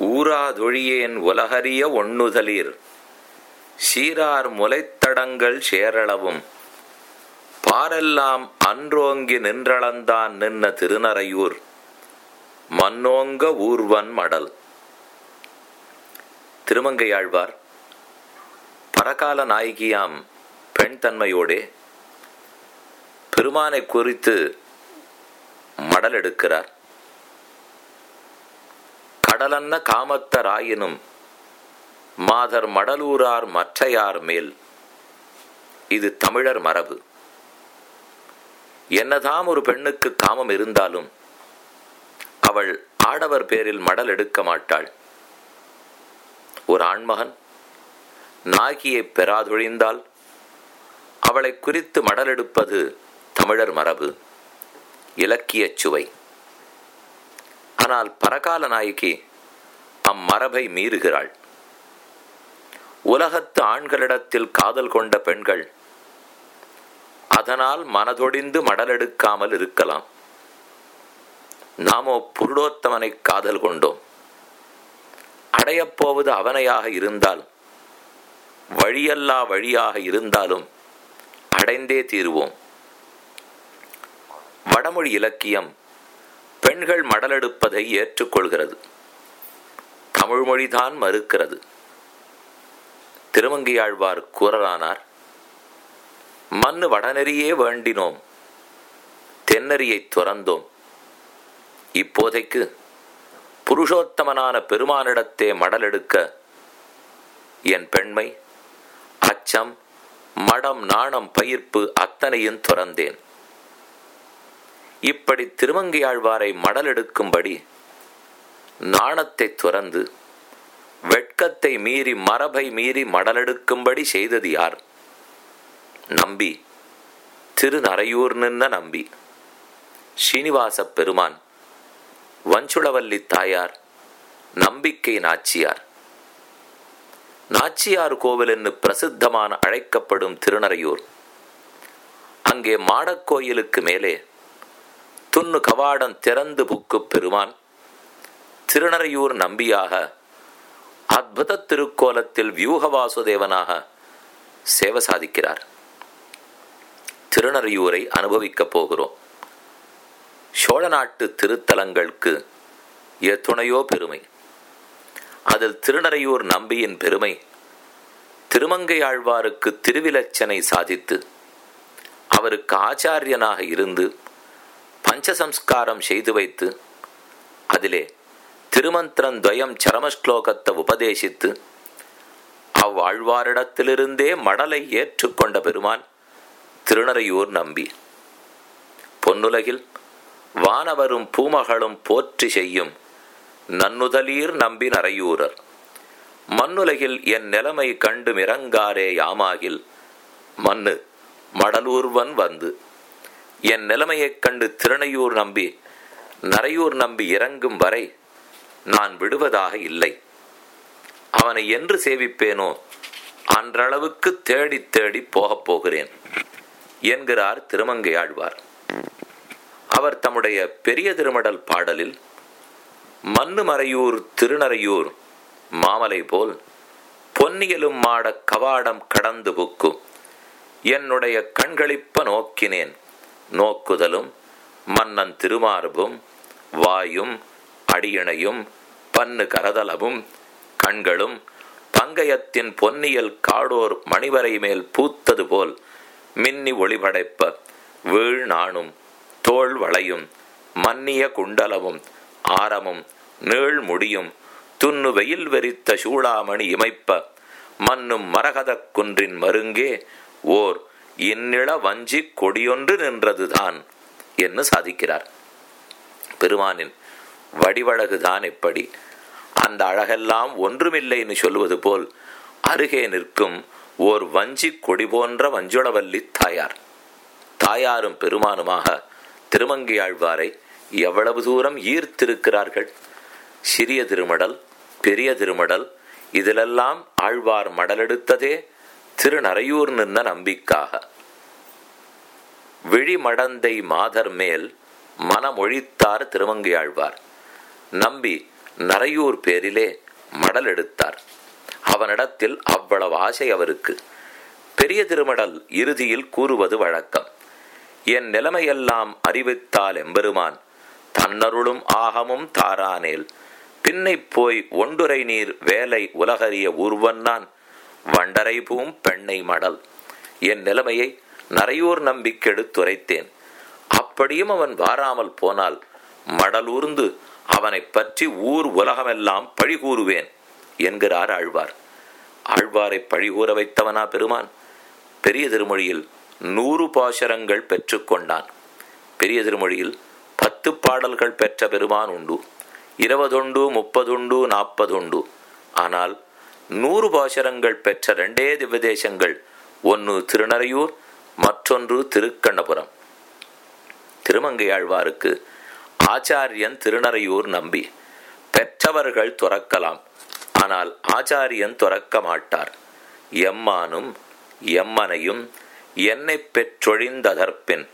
ஊராதொழியேன் உலகறிய ஒண்ணுதலீர். சீரார் முலைத்தடங்கள் சேரளவும். பாரெல்லாம் அன்றோங்கி நின்றளந்தான் நின்ன திருநறையூர். மன்னோங்க ஊர்வன் மடல். திருமங்கையாழ்வார் பரகால நாயகியாம் பெண் தன்மையோடே பெருமானை குறித்து மடல் எடுக்கிறார். கடலன்ன காமத்தராயினும் மாதர் மடலூரார் மற்றையார் மேல். இது தமிழர் மரபு. என்னதாம் ஒரு பெண்ணுக்கு காமம் இருந்தாலும் அவள் ஆடவர் பேரில் மடல் எடுக்க மாட்டாள். ஒரு ஆண்மகன் நாகியை பெறாதொழிந்தால் அவளை குறித்து மடல் எடுப்பது தமிழர் மரபு. இலக்கியச் சுவை. ஆனால் பரகால நாயகி அம்மரபை மீறுகிறாள். உலகத்து ஆண்களிடத்தில் காதல் கொண்ட பெண்கள் அதனால் மனதொடிந்து மடலெடுக்காமல் இருக்கலாம். நாமோ புருடோத்தமனை காதல் கொண்டோம். அடையப்போவது அவனையாக இருந்தால் வழியல்லா வழியாக இருந்தாலும் அடைந்தே தீருவோம். வடமொழி இலக்கியம் பெண்கள் மடலெடுப்பதை ஏற்றுக்கொள்கிறது. தமிழ் மொழிதான் மறுக்கிறது. திருமங்கியாழ்வார் கூறலானார் மண்ணு வடநெறியே வேண்டினோம் தென்னறியை துறந்தோம். இப்போதைக்கு புருஷோத்தமனான பெருமானிடத்தே மடலெடுக்க என் பெண்மை அச்சம் மடம் நாணம் பயிர்ப்பு அத்தனையும் துறந்தேன். இப்படி திருமங்கையாழ்வாரை மடலெடுக்கும்படி நாணத்தை துறந்து வெட்கத்தை மீறி மரபை மீறி மடலெடுக்கும்படி செய்தது யார்? நம்பி. திருநறையூர் நின்ற நம்பி. ஸ்ரீனிவாச பெருமான். வஞ்சுளவல்லி தாயார். நம்பிக்கை நாச்சியார். நாச்சியார் கோவில் என்று பிரசித்தமான அழைக்கப்படும் திருநறையூர். அங்கே மாடக்கோயிலுக்கு மேலே துண்ணு கவாடம் திறந்து புக்கு பெருமான். திருநறையூர் நம்பியாக அத்புத திருக்கோலத்தில் வியூக வாசுதேவனாக சேவை சாதிக்கிறார். திருநறையூரை அனுபவிக்கப் போகிறோம். சோழ நாட்டு திருத்தலங்களுக்கு எத்துணையோ பெருமை. அதில் திருநறையூர் நம்பியின் பெருமை திருமங்கை ஆழ்வாருக்கு திருவிலச்சனை சாதித்து அவருக்கு ஆச்சாரியனாக இருந்து பஞ்சசம்ஸ்காரம் செய்து வைத்து அதிலே திருமந்திரன் துவயம் சரமஸ்லோகத்தை உபதேசித்து அவ்வாழ்வாரிடத்திலிருந்தே மடலை ஏற்றுக்கொண்ட பெருமான் திருநறையூர் நம்பி. பொன்னுலகில் வானவரும் பூமகளும் போற்றி செய்யும் நன்னுதலீர் நம்பி நரையூரர் மண்ணுலகில் என் நிலைமை கண்டு மிரங்காரே யாமாகில் மண்ணு மடலூர்வன் வந்து. என் நிலைமையைக் கண்டு திருணையூர் நம்பி நரையூர் நம்பி இறங்கும் வரை நான் விடுவதாக இல்லை. அவனை என்று சேவிப்பேனோ? அன்றளவுக்கு தேடி தேடி போகப் போகிறேன் என்கிறார் திருமங்கையாழ்வார். அவர் தம்முடைய பெரிய திருமடல் பாடலில் மண்ணுமறையூர் திருநறையூர் மாமலை போல் பொன்னியலும் மாட கவாடம் கடந்து புக்கு என்னுடைய கண்களிப்ப நோக்கினேன். நோக்குதலும் மன்னன் திருமார்பும் வாயும் அடியிணையும் பன்னு கரதலமும் கண்களும் பங்கயத்தின் பொன்னியல் காடோர் மணிவரை மேல் பூத்தது போல் மின்னி ஒளிபடைப்ப வீழ் நாணும் தோல் வளையும் மன்னிய குண்டலமும் ஆரமும் நீள் முடியும் துண்ணு வெயில் வெறித்த சூளாமணி இமைப்ப மன்னும் மரகதக் குன்றின் மருங்கே ஓர் இந்நில வஞ்சி கொடியொன்று நின்றதுதான் என்று சாதிக்கிறார். பெருமானின் வடிவழகுதான் எப்படி அந்த அழகெல்லாம் ஒன்றுமில்லைன்னு சொல்லுவது போல் அருகே நிற்கும் ஓர் வஞ்சி கொடி போன்ற வஞ்சுளவல்லி தாயார். தாயாரும் பெருமானுமாக திருமங்கையாழ்வாரை எவ்வளவு தூரம் ஈர்த்திருக்கிறார்கள்? சிறிய திருமடல் பெரிய திருமடல் இதிலெல்லாம் ஆழ்வார் மடலெடுத்ததே திருநறையூர் நின்ற நம்பிக்காக. விழிமடந்தை மாதர் மேல் மனமொழித்தார் திருமங்கையாழ்வார் நம்பி நரையூர் பேரிலே மடல் எடுத்தார். அவனிடத்தில் அவ்வளவு ஆசை அவருக்கு. பெரிய திருமடல் இறுதியில் கூறுவது வழக்கம். என் நிலைமையெல்லாம் அறிவித்தால் எம்பெருமான் தன்னருளும் ஆகமும் தாரானேல். பின்னை போய் ஒண்டுரை நீர் வேலை உலகறிய ஊர்வன்னான் வண்டரை பூம் பெண்ணை மடல். என் நிலைமையை நரையூர் நம்பிக்கெடுத்துரைத்தேன். அப்படியும் அவன் வாராமல் போனால் மடலூர்ந்து அவனை பற்றி ஊர் உலகமெல்லாம் பழி கூறுவேன் என்கிறார் ஆழ்வார். ஆழ்வாரை பழிகூற வைத்தவனா பெருமான்? பெரிய திருமொழியில் நூறு பாசரங்கள் பெற்றுக்கொண்டான் பெரிய திருமொழியில் பத்து பாடல்கள் பெற்ற பெருமான் உண்டு. இருபதுண்டு முப்பதுண்டு நாற்பதுண்டு. ஆனால் நூறு பாசரங்கள் பெற்ற ரெண்டே திவ்யதேசங்கள் ஒன்று திருநறையூர் மற்றொன்று திருக்கண்ணபுரம். திருமங்கையாழ்வாருக்கு ஆச்சாரியன் திருநறையூர் நம்பி. பெற்றவர்கள் துறக்கலாம். ஆனால் ஆச்சாரியன் துறக்க மாட்டார். எம்மானும் எம்மனையும் என்னை பெற்றொழிந்ததற்பின்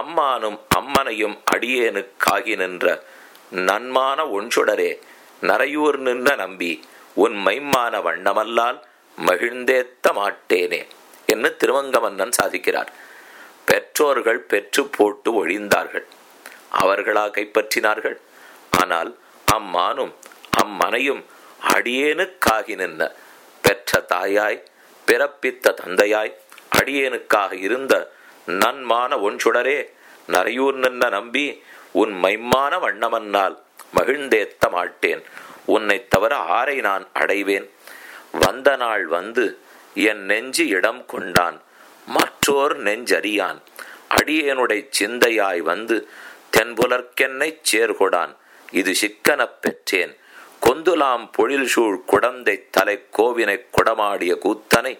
அம்மானும் அம்மனையும் அடியேனுக்காகி நின்ற நன்மான ஒன்றுடரே நரையூர் நின்ற நம்பி உன் மைம்மான வண்ணமல்லால் மகிழ்ந்தேத்த மாட்டேனே என்று திருவங்கமன்னன் சாதிக்கிறார். பெற்றோர்கள் பெற்று போட்டு ஒழிந்தார்கள். அவர்களா கைப்பற்றினார்கள். ஆனால் அம்மானும் அம்மனையும் அடியேனுக்காகி நின்ற பெற்ற தாயாய் பிறப்பித்த தந்தையாய் அடியேனுக்காக இருந்த நன்மான ஒன்றுடரே நரையூர் நின்ற நம்பி உன் மைம்மான வண்ணமன்னால் மகிழ்ந்தேத்த மாட்டேன். உன்னை தவிர ஆரை நான் அடைவேன். வந்த நாள் வந்து என் நெஞ்சு இடம் கொண்டான். மற்றோர் நெஞ்சறியான். அடியேனுடைய சிந்தையாய் வந்து தென்புலர்க்கென்னைச் சேர்கொடான். இது சிக்கனப் பெற்றேன். கொந்துலாம் பொழில் சூழ் குடந்தை தலை கோவினை குடமாடிய கூத்தனை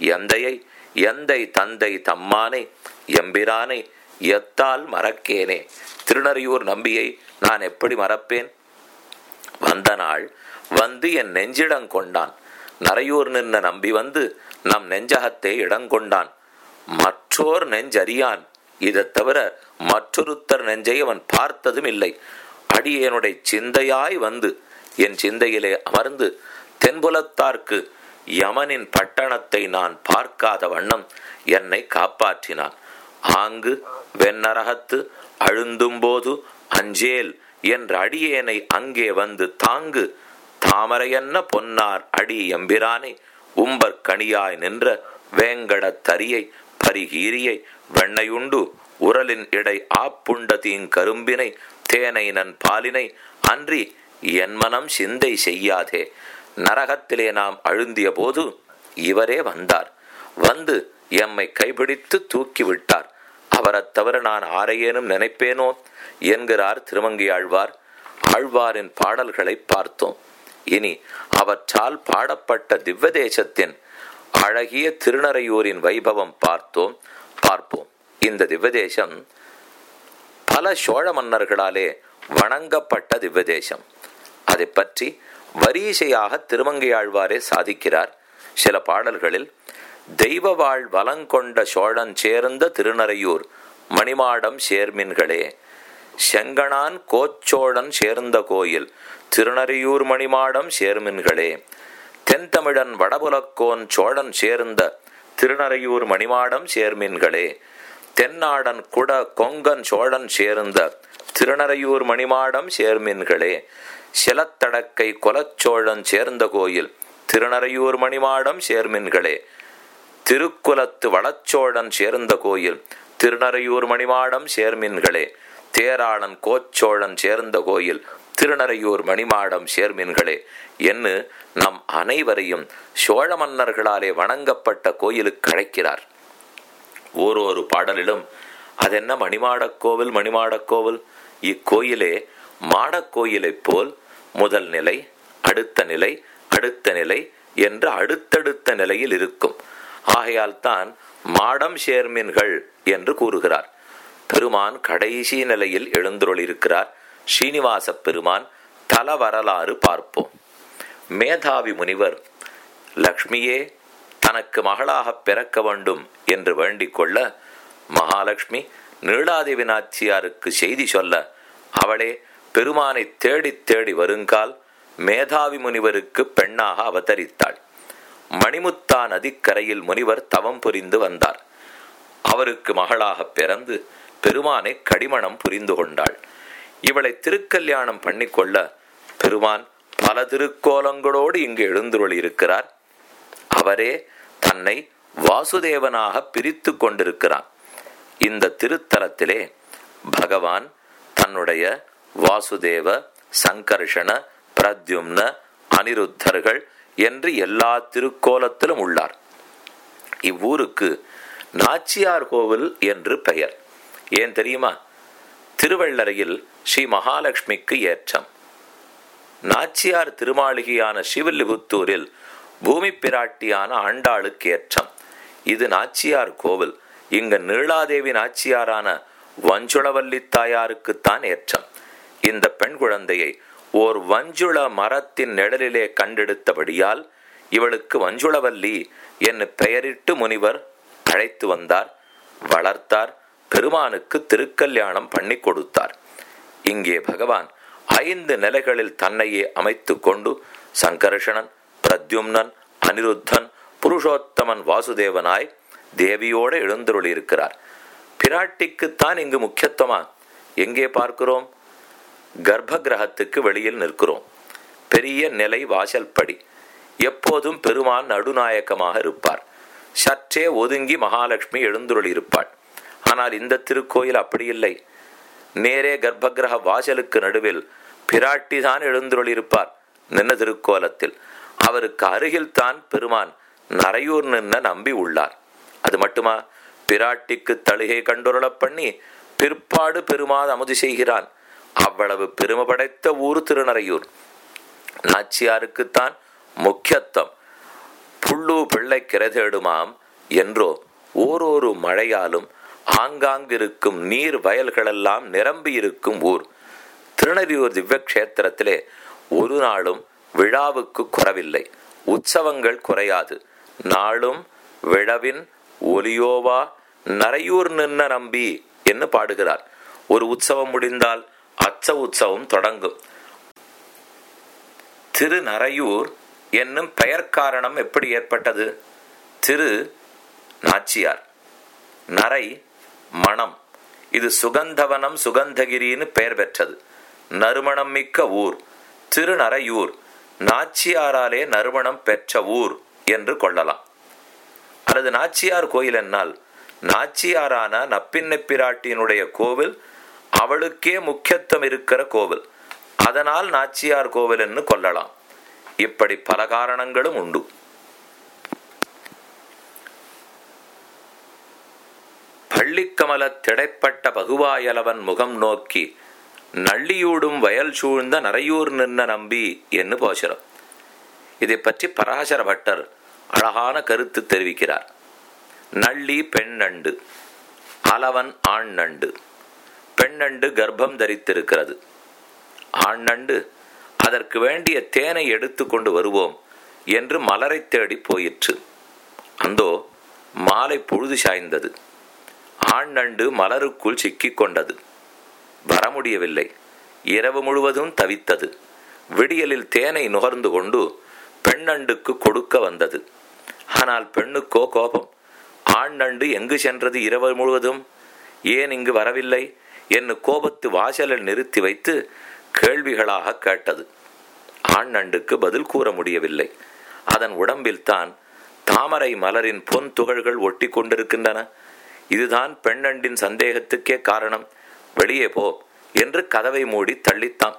எந்தையை எந்தை தந்தை தம்மானை எம்பிரானை எத்தால் மறக்கேனே? திருநறையூர் நம்பியை நான் எப்படி மறப்பேன்? வந்த நாள் வந்து என் நெஞ்சிடம் கொண்டான். நரையூர் நின்ற நம்பி வந்து நம் நெஞ்சகத்தை இடங்கொண்டான். மற்றோர் நெஞ்சறியான். இதை தவிர மற்றொருத்தர் நெஞ்சை அவன் பார்த்ததும் இல்லை. அடியேனுடைய சிந்தையாய் வந்து என் சிந்தையிலே அமர்ந்து தென்புலத்தார்க்கு யமனின் பட்டணத்தை நான் பார்க்காத வண்ணம் என்னை காப்பாற்றினான். ஆங்கு வெண்ணரகத்து அழுந்தும்போது அஞ்சேல் என்ற அடியேனை அங்கே வந்து தாங்கு தாமரையன்ன பொன்னார் அடி எம்பிரானை உம்பர் கணியாய் நின்ற வேங்கட தரியை பரிகீரியை வெண்ணையுண்டு உரலின் இடை ஆப்புண்ட தீங்கரும்பினை தேனை நன் பாலினை அன்றி என் மனம் சிந்தை செய்யாதே. நரகத்திலே நாம் அழுந்திய போது இவரே வந்தார். வந்து எம்மை கைபிடித்து தூக்கி விட்டார் அவரைத் தவிர நான் ஆரையேனும் நினைப்பேனோ என்கிறார் திருமங்கி ஆழ்வார். ஆழ்வாரின் பாடல்களை பார்த்தோம். இனி அவற்றால் பாடப்பட்ட திவ்வதேசத்தின் அழகிய திருநறையூரின் வைபவம் பார்த்தோம் பார்ப்போம். இந்த திவ்வதேசம் பல சோழ மன்னர்களாலே வணங்கப்பட்ட திவ்வதேசம் அதை பற்றி வரிசையாக திருமங்கையாழ்வாரே சாதிக்கிறார். சில பாடல்களில் தெய்வ வாழ் வலங்கொண்ட சோழன் சேர்ந்த திருநறையூர் மணிமாடம் சேர்மின்களே செங்கணான் கோச்சோழன் சேர்ந்த கோயில் திருநறையூர் மணிமாடம் சேர்மின்களே தென்தமிழன் வடபுலக்கோன் சோழன் சேர்ந்த திருநறையூர் மணிமாடம் சேர்மின்களே. தென்னாடன் குட கொங்கன் சோழன் சேர்ந்த திருநறையூர் மணிமாடம் சேர்மின்களே. சிலத்தடக்கை கொலச்சோழன் சேர்ந்த கோயில் திருநறையூர் மணிமாடம் சேர்மின்களே. திருக்குலத்து வளச்சோழன் சேர்ந்த கோயில் திருநறையூர் மணிமாடம் சேர்மின்களே. தேராளன் கோச்சோழன் சேர்ந்த கோயில் திருநறையூர் மணிமாடம் சேர்மீன்களே என்று நம் அனைவரையும் சோழ மன்னர்களாலே வணங்கப்பட்ட கோயிலுக்கு அழைக்கிறார். ஓரொரு பாடலிலும் அதென்ன மணிமாடக்கோவில் மணிமாடக்கோவில் இக்கோயிலே மாடக்கோயிலைப் போல் முதல் நிலை அடுத்த நிலை அடுத்த நிலை என்று அடுத்தடுத்த நிலையில் இருக்கும். ஆகையால் தான் மாடம் சேர்மீன்கள் என்று கூறுகிறார். பெருமான் கடைசி நிலையில் எழுந்துருளிருக்கிறார் ஸ்ரீனிவாச பெருமான் தல வரலாறு பார்ப்போம். மேதாவி முனிவர் லக்ஷ்மியே தனக்கு மகளாக பிறக்க வேண்டும் என்று வேண்டிக் கொள்ள மகாலட்சுமி நீளாதேவி நாச்சியாருக்கு செய்தி சொல்ல அவளே பெருமானை தேடி தேடி வருங்கால் மேதாவி முனிவருக்கு பெண்ணாக அவதரித்தாள். மணிமுத்தா நதிக்கரையில் முனிவர் தவம் புரிந்து வந்தார். அவருக்கு மகளாக பிறந்து பெருமானை கடிமணம் புரிந்து கொண்டாள். இவளை திருக்கல்யாணம் பண்ணிக்கொள்ள பெருமான் பல திருக்கோலங்களோடு இங்கு எழுந்துருள் இருக்கிறார் அவரே தன்னை வாசுதேவனாக பிரித்து கொண்டிருக்கிறான். இந்த திருத்தலத்திலே பகவான் தன்னுடைய வாசுதேவ சங்கர்ஷண பிரத்யும்ன அனிருத்தர்கள் என்று எல்லா திருக்கோலத்திலும் உள்ளார். இவ்வூருக்கு நாச்சியார் கோவில் என்று பெயர். ஏன் தெரியுமா? திருவள்ளரையில் ஸ்ரீ மகாலட்சுமிக்கு ஏற்றம். நாச்சியார் திருமாளிகையான சிவல்லிபுத்தூரில் பூமி பிராட்டியான ஆண்டாளுக்கு ஏற்றம். இது நாச்சியார் கோவில். இங்கு நீளாதேவி நாச்சியாரான வஞ்சுளவல்லி தாயாருக்குத்தான் ஏற்றம். இந்த பெண் குழந்தையை ஓர் வஞ்சுள மரத்தின் நிழலிலே கண்டெடுத்தபடியால் இவளுக்கு வஞ்சுளவல்லி என்று பெயரிட்டு முனிவர் அழைத்து வந்தார் வளர்த்தார் பெருமானுக்கு திருக்கல்யாணம் பண்ணி கொடுத்தார். இங்கே பகவான் ஐந்து நிலைகளில் தன்னையே அமைத்து கொண்டு சங்கர்ஷணன் பிரத்யும்னன் அனிருத்தன் புருஷோத்தமன் வாசுதேவனாய் தேவியோடு எழுந்தருளியிருக்கிறார். பிராட்டிக்குத்தான் இங்கு முக்கியத்துவமா? எங்கே பார்க்கிறோம்? கர்ப்ப கிரகத்துக்கு வெளியில் நிற்கிறோம். பெரிய நிலை வாசல் படி. எப்போதும் பெருமான் நடுநாயக்கமாக இருப்பார். சற்றே ஒதுங்கி மகாலட்சுமி எழுந்துருளியிருப்பாள். ஆனால் இந்த திருக்கோயில் அப்படி இல்லை நேரே கர்ப்பகிரக வாசலுக்கு நடுவில் பிராட்டி தான் எழுந்துருளியிருப்பார் நின்ன திருக்கோலத்தில். அவருக்கு அருகில் தான் பெருமான் நரையூர் நின்ன நம்பி உள்ளார். அது மட்டுமா? பிராட்டிக்கு தழுகை கண்டுருளப் பண்ணி பிற்பாடு பெருமாள் அமுது செய்கிறான். அவ்வளவு பெருமை படைத்த ஊர் திருநறையூர் நாச்சியாருக்குத்தான் முக்கியத்துவம். புள்ளு பிள்ளை கிரதேடுமாம் என்றோ ஓரொரு மழையாலும் ஆங்காங்கிருக்கும் நீர் வயல்களெல்லாம் நிரம்பி இருக்கும் ஊர் திருநறியூர் திவ்யக்ஷேத்திரத்திலே ஒரு நாளும் விழாவுக்கு குறவில்லை. உற்சவங்கள் குறையாது. நாளும் விழவின் ஒலியோவா நரையூர் நின்ன நம்பி என்று பாடுகிறார். ஒரு உற்சவம் முடிந்தால் அச்ச உற்சவம் தொடங்கும். திரு நரையூர் என்னும் பெயர் காரணம் எப்படி ஏற்பட்டது? திரு நாச்சியார். நரை மணம் இது சுகந்தவனம் சுகந்தகிரின்னு பெயர் பெற்றது. நறுமணம் மிக்க ஊர். திருநரையூர் நாச்சியாராலே நறுமணம் பெற்ற ஊர் என்று கொள்ளலாம். அல்லது நாச்சியார் கோயில் என்னால் நாச்சியாரான நப்பின்னப்பிராட்டியினுடைய கோவில் அவளுக்கே முக்கியத்துவம் இருக்கிற கோவில். அதனால் நாச்சியார் கோவில் என்று கொள்ளலாம். இப்படி பல காரணங்களும் உண்டு. பள்ளிக்கமல திடைப்பட்ட பகுவாயலவன் முகம் நோக்கி நள்ளியூடும் வயல் சூழ்ந்த நரையூர் நின்ன நம்பி என்று போஷரம். இதை பற்றி பராசர பட்டர் அழகான கருத்து தெரிவிக்கிறார். நள்ளி பெண் நண்டு அலவன் ஆண் நண்டு பெண் நண்டு கர்ப்பம் தரித்திருக்கிறது. ஆண் நண்டு அதற்கு வேண்டிய தேனை எடுத்து கொண்டு வருவோம் என்று மலரை தேடி போயிற்று. அந்தோ மாலை பொழுது சாய்ந்தது. ஆண் நண்டு மலருக்குள் சிக்கிக் கொண்டது. வர முடியவில்லை இரவு முழுவதும் தவித்தது. விடியலில் தேனை நுகர்ந்து கொண்டு பெண்ணண்டுக்கு கொடுக்க வந்தது. ஆனால் பெண்ணுக்கோ கோபம்? ஆண் நண்டு எங்கு சென்றது இரவு முழுவதும்? ஏன் இங்கு வரவில்லை? என்று கோபத்து வாசலில் நிறுத்தி வைத்து கேள்விகளாக கேட்டது. ஆண் நண்டுக்கு பதில் கூற முடியவில்லை. அதன் உடம்பில்தான் தாமரை மலரின் பொன் துகள்கள் ஒட்டி கொண்டிருக்கின்றன. இதுதான் பெண்ணண்டின் சந்தேகத்துக்கே காரணம். வெளியே போ என்று கதவை மூடி தள்ளித்தான்.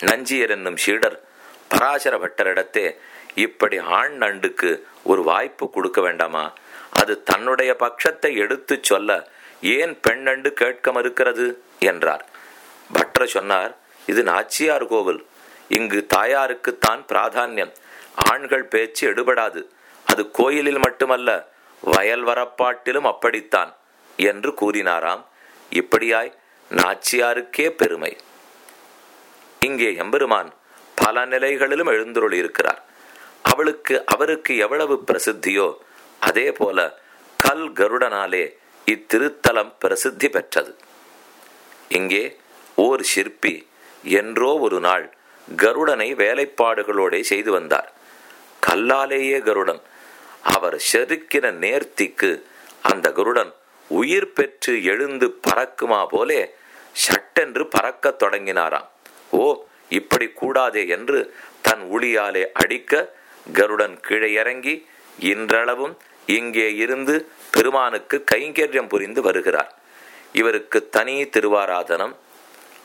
நஞ்சியர் என்னும் சீடர் பராசர பட்டரிடத்தே இப்படி ஆண் நண்டுக்கு ஒரு வாய்ப்பு கொடுக்க வேண்டாமா? அது தன்னுடைய பட்சத்தை எடுத்துச் சொல்ல ஏன் பெண் நண்டு கேட்க மறுக்கிறது? என்றார். பட்டர் சொன்னார் இது நாச்சியார் கோவில். இங்கு தாயாருக்குத்தான் பிராதானியம். ஆண்கள் பேச்சு எடுபடாது. அது கோயிலில் மட்டுமல்ல வயல் வரப்பாட்டிலும் அப்படித்தான் என்று கூறினாராம். இப்படியாய் நாச்சியாருக்கே பெருமை. இங்கே எம்பெருமான் பல நிலைகளிலும் எழுந்துருள் இருக்கிறார் அவளுக்கு அவருக்கு எவ்வளவு பிரசித்தியோ அதே போல கல் கருடனாலே இத்திருத்தலம் பிரசித்தி பெற்றது. இங்கே ஓர் சிற்பி என்றோ ஒரு நாள் கருடனை வேலைப்பாடுகளோடே செய்து வந்தார். கல்லாலேயே கருடன் அவர் செதுக்கின நேர்த்திக்கு அந்த கருடன் உயிர் பெற்று எழுந்து பறக்குமா போலே சட்டென்று பறக்கத் தொடங்கினாராம். ஓ இப்படி கூடாதே என்று தன் உளியாலே அடிக்க கருடன் கீழே இறங்கி இன்றளவும் இங்கே இருந்து பெருமானுக்கு கைங்கரியம் புரிந்து வருகிறார். இவருக்கு தனி திருவாராதனம்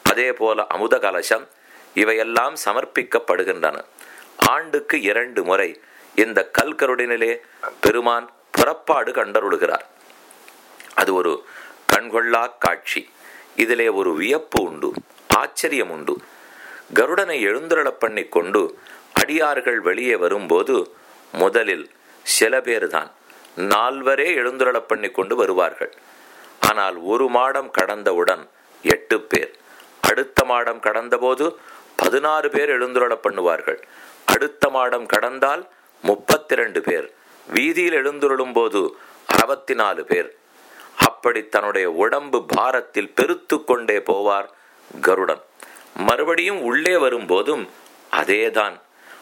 அதே போல அமுத கலசம் இவையெல்லாம் சமர்ப்பிக்கப்படுகின்றன. ஆண்டுக்கு இரண்டு முறை இந்த கல்கருடினிலே பெருமான் புறப்பாடு கண்டருளுகிறார். அது ஒரு கண்கொள்ளா காட்சி. இதிலே ஒரு வியப்பு உண்டு ஆச்சரியம் உண்டு. கருடனை எழுந்தருளப் பண்ணி கொண்டு அடியார்கள் வெளியே வரும்போது முதலில் சில பேர்தான் நால்வரே எழுந்துருளப் பண்ணி கொண்டு வருவார்கள். ஆனால் ஒரு மாடம் கடந்தவுடன் எட்டு பேர் அடுத்த மாடம் கடந்தபோது பதினாறு பேர் எழுந்துருளப் பண்ணுவார்கள். அடுத்த மாடம் கடந்தால் முப்பத்தி ரெண்டு பேர். வீதியில் எழுந்துருளும் போது அறுபத்தி நாலு பேர். அப்படி தன்னுடைய உடம்பு பாரத்தில் பெருத்து கொண்டே போவார் கருடன். மறுபடியும் உள்ளே வரும்போதும் அதேதான்.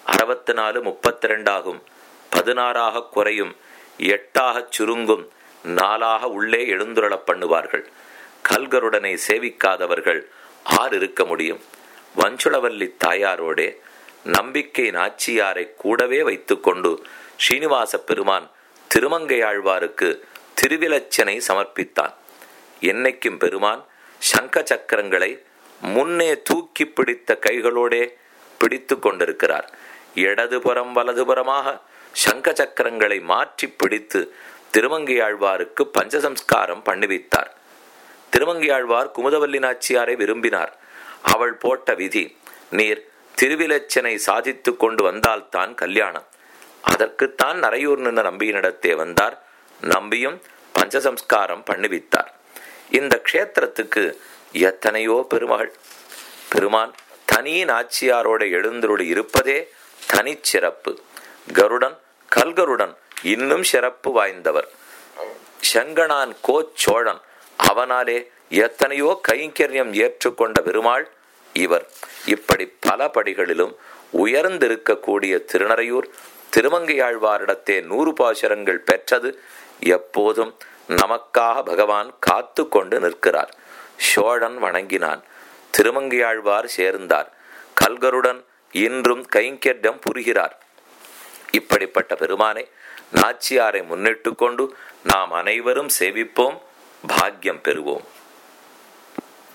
அறுபத்தி நாலு முப்பத்தி ரெண்டாகும் பதினாறாக குறையும். எட்டாக சுருங்கும். நாளாக உள்ளே எழுந்துருள பண்ணுவார்கள். கல்கருடனை சேவிக்காதவர்கள் ஆறு இருக்க முடியும். வஞ்சுளவல்லி தாயாரோடே நம்பிக்கை நாச்சியாரை கூடவே வைத்துக்கொண்டு ஸ்ரீனிவாச பெருமான் திருமங்கையாழ்வாருக்கு திருவிலச்சனை சமர்ப்பித்தான். என்னைக்கும் பெருமான் சங்க சக்கரங்களை முன்னே தூக்கி பிடித்த கைகளோடே பிடித்து கொண்டிருக்கிறார். இடதுபுறம் வலதுபுறமாக சங்க சக்கரங்களை மாற்றி பிடித்து திருமங்கையாழ்வாருக்கு பஞ்சசம்ஸ்காரம் பண்ணிவித்தார். திருமங்கையாழ்வார் குமுதவல்லி நாச்சியாரை விரும்பினார். அவள் போட்ட விதி நீர் திருவிலச்சனை சாதித்து கொண்டு வந்தால்தான் கல்யாணம். அதற்குத்தான் நரையூர் நின்ற நம்பியினிடத்தே வந்தார். நம்பியும் பஞ்சசம்ஸ்காரம் பண்ணிவித்தார். இந்த க்ஷேத்திரத்துக்கு எத்தனையோ பெருமகள். பெருமான் தனி நாச்சியாரோட எழுந்தருளி இருப்பதே தனிச்சிறப்பு கருடன் கல்கருடன் இன்னும் சிறப்பு வாய்ந்தவர். செங்கனான் கோச்சோழன் அவனாலே எத்தனையோ கைங்கரியம் ஏற்றுக்கொண்ட பெருமாள் இவர் இப்படி பல படிகளிலும் உயர்ந்திருக்கக்கூடிய திருநறையூர் திருமங்கையாழ்வாரிடத்தே நூறு பாசுரங்கள் பெற்றது எப்போதும் நமக்காக பகவான் காத்து கொண்டு நிற்கிறார். சோழன் வணங்கினான் திருமங்கையாழ்வார் சேர்ந்தார் கல்கருடன் இன்றும் கைங்கெட்டம் புரிகிறார். இப்படிப்பட்ட பெருமானை நாச்சியாரை முன்னிட்டு கொண்டு நாம் அனைவரும் சேவிப்போம் பாக்கியம் பெறுவோம்.